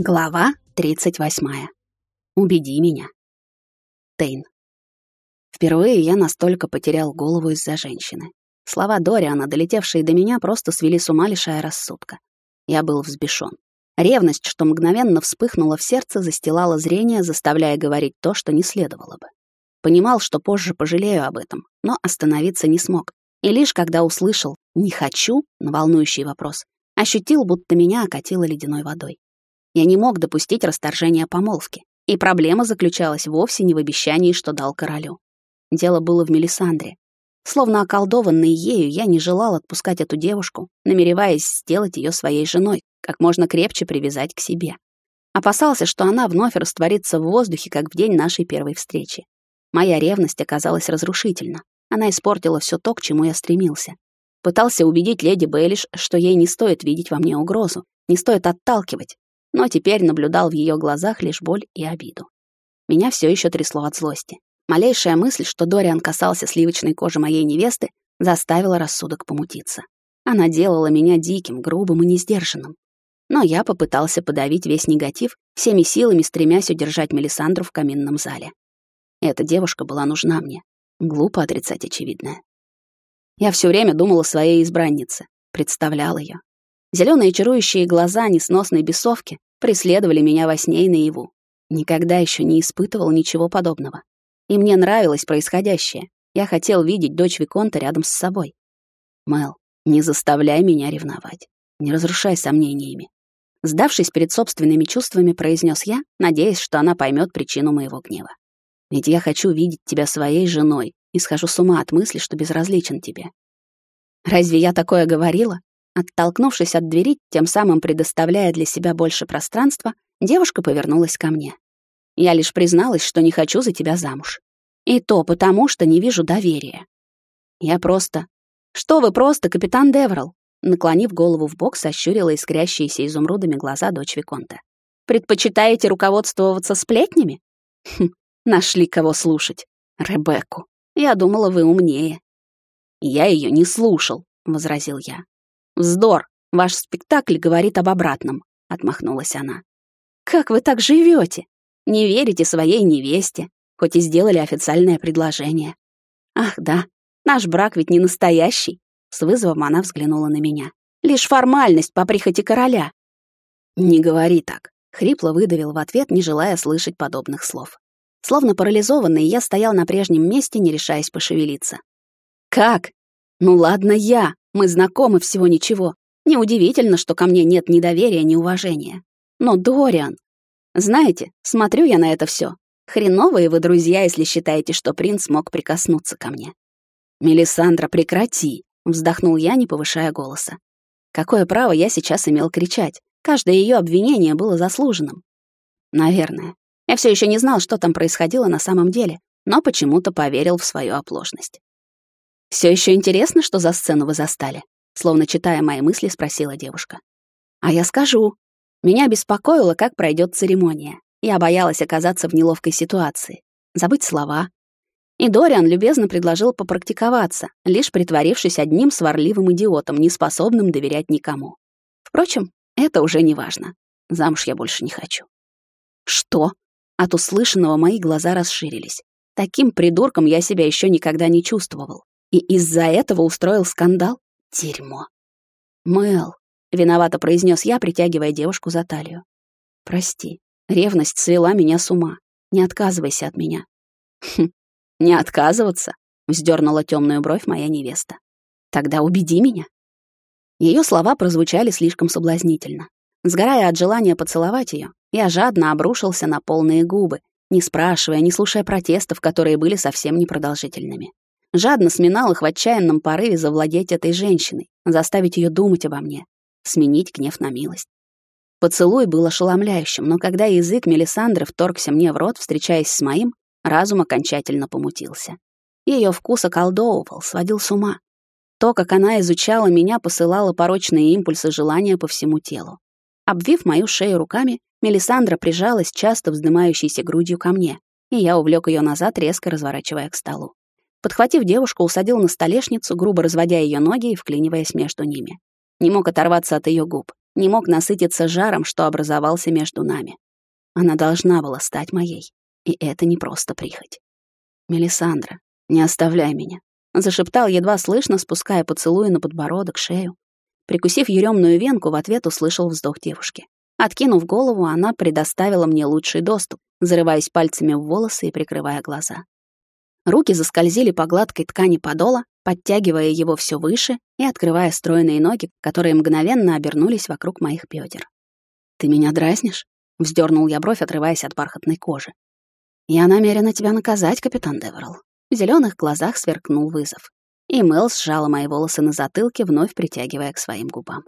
Глава 38. Убеди меня. Тейн. Впервые я настолько потерял голову из-за женщины. Слова Дориана, долетевшие до меня, просто свели с ума, лишая рассудка. Я был взбешен. Ревность, что мгновенно вспыхнула в сердце, застилала зрение, заставляя говорить то, что не следовало бы. Понимал, что позже пожалею об этом, но остановиться не смог. И лишь когда услышал «не хочу» на волнующий вопрос, ощутил, будто меня окатило ледяной водой. Я не мог допустить расторжения помолвки, и проблема заключалась вовсе не в обещании, что дал королю. Дело было в Мелисандре. Словно околдованный ею, я не желал отпускать эту девушку, намереваясь сделать ее своей женой, как можно крепче привязать к себе. Опасался, что она вновь растворится в воздухе, как в день нашей первой встречи. Моя ревность оказалась разрушительна. Она испортила все то, к чему я стремился. Пытался убедить леди Бейлиш, что ей не стоит видеть во мне угрозу, не стоит отталкивать, но теперь наблюдал в ее глазах лишь боль и обиду. Меня все еще трясло от злости. Малейшая мысль, что Дориан касался сливочной кожи моей невесты, заставила рассудок помутиться. Она делала меня диким, грубым и несдержанным. Но я попытался подавить весь негатив, всеми силами стремясь удержать Мелисандру в каминном зале. Эта девушка была нужна мне. Глупо отрицать очевидное. Я все время думал о своей избраннице, представлял ее, Зеленые чарующие глаза несносной бесовки преследовали меня во сне и наяву. Никогда еще не испытывал ничего подобного. И мне нравилось происходящее. Я хотел видеть дочь Виконта рядом с собой. Мэл, не заставляй меня ревновать. Не разрушай сомнениями. Сдавшись перед собственными чувствами, произнес я, надеясь, что она поймет причину моего гнева. Ведь я хочу видеть тебя своей женой и схожу с ума от мысли, что безразличен тебе. Разве я такое говорила? Оттолкнувшись от двери, тем самым предоставляя для себя больше пространства, девушка повернулась ко мне. Я лишь призналась, что не хочу за тебя замуж. И то потому, что не вижу доверия. Я просто... Что вы просто, капитан Деврал? Наклонив голову в бок, сощурила искрящиеся изумрудами глаза дочь Виконта. «Предпочитаете руководствоваться сплетнями?» «Хм, нашли кого слушать. Ребекку. Я думала, вы умнее». «Я ее не слушал», — возразил я. «Вздор! Ваш спектакль говорит об обратном», — отмахнулась она. «Как вы так живете? Не верите своей невесте, хоть и сделали официальное предложение. Ах, да, наш брак ведь не настоящий». С вызовом она взглянула на меня. «Лишь формальность по прихоти короля». «Не говори так», — хрипло выдавил в ответ, не желая слышать подобных слов. Словно парализованный, я стоял на прежнем месте, не решаясь пошевелиться. «Как? Ну ладно я, мы знакомы всего ничего. Неудивительно, что ко мне нет ни доверия, ни уважения. Но Дориан... Знаете, смотрю я на это все. Хреновые вы друзья, если считаете, что принц мог прикоснуться ко мне. «Мелисандра, прекрати!» — вздохнул я, не повышая голоса. Какое право я сейчас имел кричать? Каждое ее обвинение было заслуженным. Наверное. Я все еще не знал, что там происходило на самом деле, но почему-то поверил в свою оплошность. Все еще интересно, что за сцену вы застали?» Словно читая мои мысли, спросила девушка. «А я скажу. Меня беспокоило, как пройдет церемония. Я боялась оказаться в неловкой ситуации, забыть слова. И Дориан любезно предложил попрактиковаться, лишь притворившись одним сварливым идиотом, неспособным доверять никому. Впрочем, это уже не важно. Замуж я больше не хочу. Что? От услышанного мои глаза расширились. Таким придурком я себя еще никогда не чувствовал. И из-за этого устроил скандал? Дерьмо. Мэл, виновато произнес я, притягивая девушку за талию. Прости, ревность свела меня с ума. Не отказывайся от меня. Хм, не отказываться, вздернула темную бровь моя невеста. Тогда убеди меня. Ее слова прозвучали слишком соблазнительно. Сгорая от желания поцеловать ее, я жадно обрушился на полные губы, не спрашивая, не слушая протестов, которые были совсем непродолжительными. Жадно сминал их в отчаянном порыве завладеть этой женщиной, заставить ее думать обо мне, сменить гнев на милость. Поцелуй был ошеломляющим, но когда язык Мелисандры вторгся мне в рот, встречаясь с моим, разум окончательно помутился. Ее вкус околдовывал, сводил с ума. То, как она изучала меня, посылало порочные импульсы желания по всему телу. Обвив мою шею руками, Мелисандра прижалась часто вздымающейся грудью ко мне, и я увлек ее назад, резко разворачивая к столу. Подхватив девушку, усадил на столешницу, грубо разводя ее ноги и вклиниваясь между ними. Не мог оторваться от ее губ. не мог насытиться жаром, что образовался между нами. Она должна была стать моей, и это не просто прихоть. «Мелисандра, не оставляй меня», — зашептал едва слышно, спуская поцелуи на подбородок, шею. Прикусив еремную венку, в ответ услышал вздох девушки. Откинув голову, она предоставила мне лучший доступ, зарываясь пальцами в волосы и прикрывая глаза. Руки заскользили по гладкой ткани подола, подтягивая его все выше и открывая стройные ноги, которые мгновенно обернулись вокруг моих бедер. «Ты меня дразнишь?» — вздернул я бровь, отрываясь от бархатной кожи. «Я намерена тебя наказать, капитан Деверл». В зеленых глазах сверкнул вызов. И Мэл сжала мои волосы на затылке, вновь притягивая к своим губам.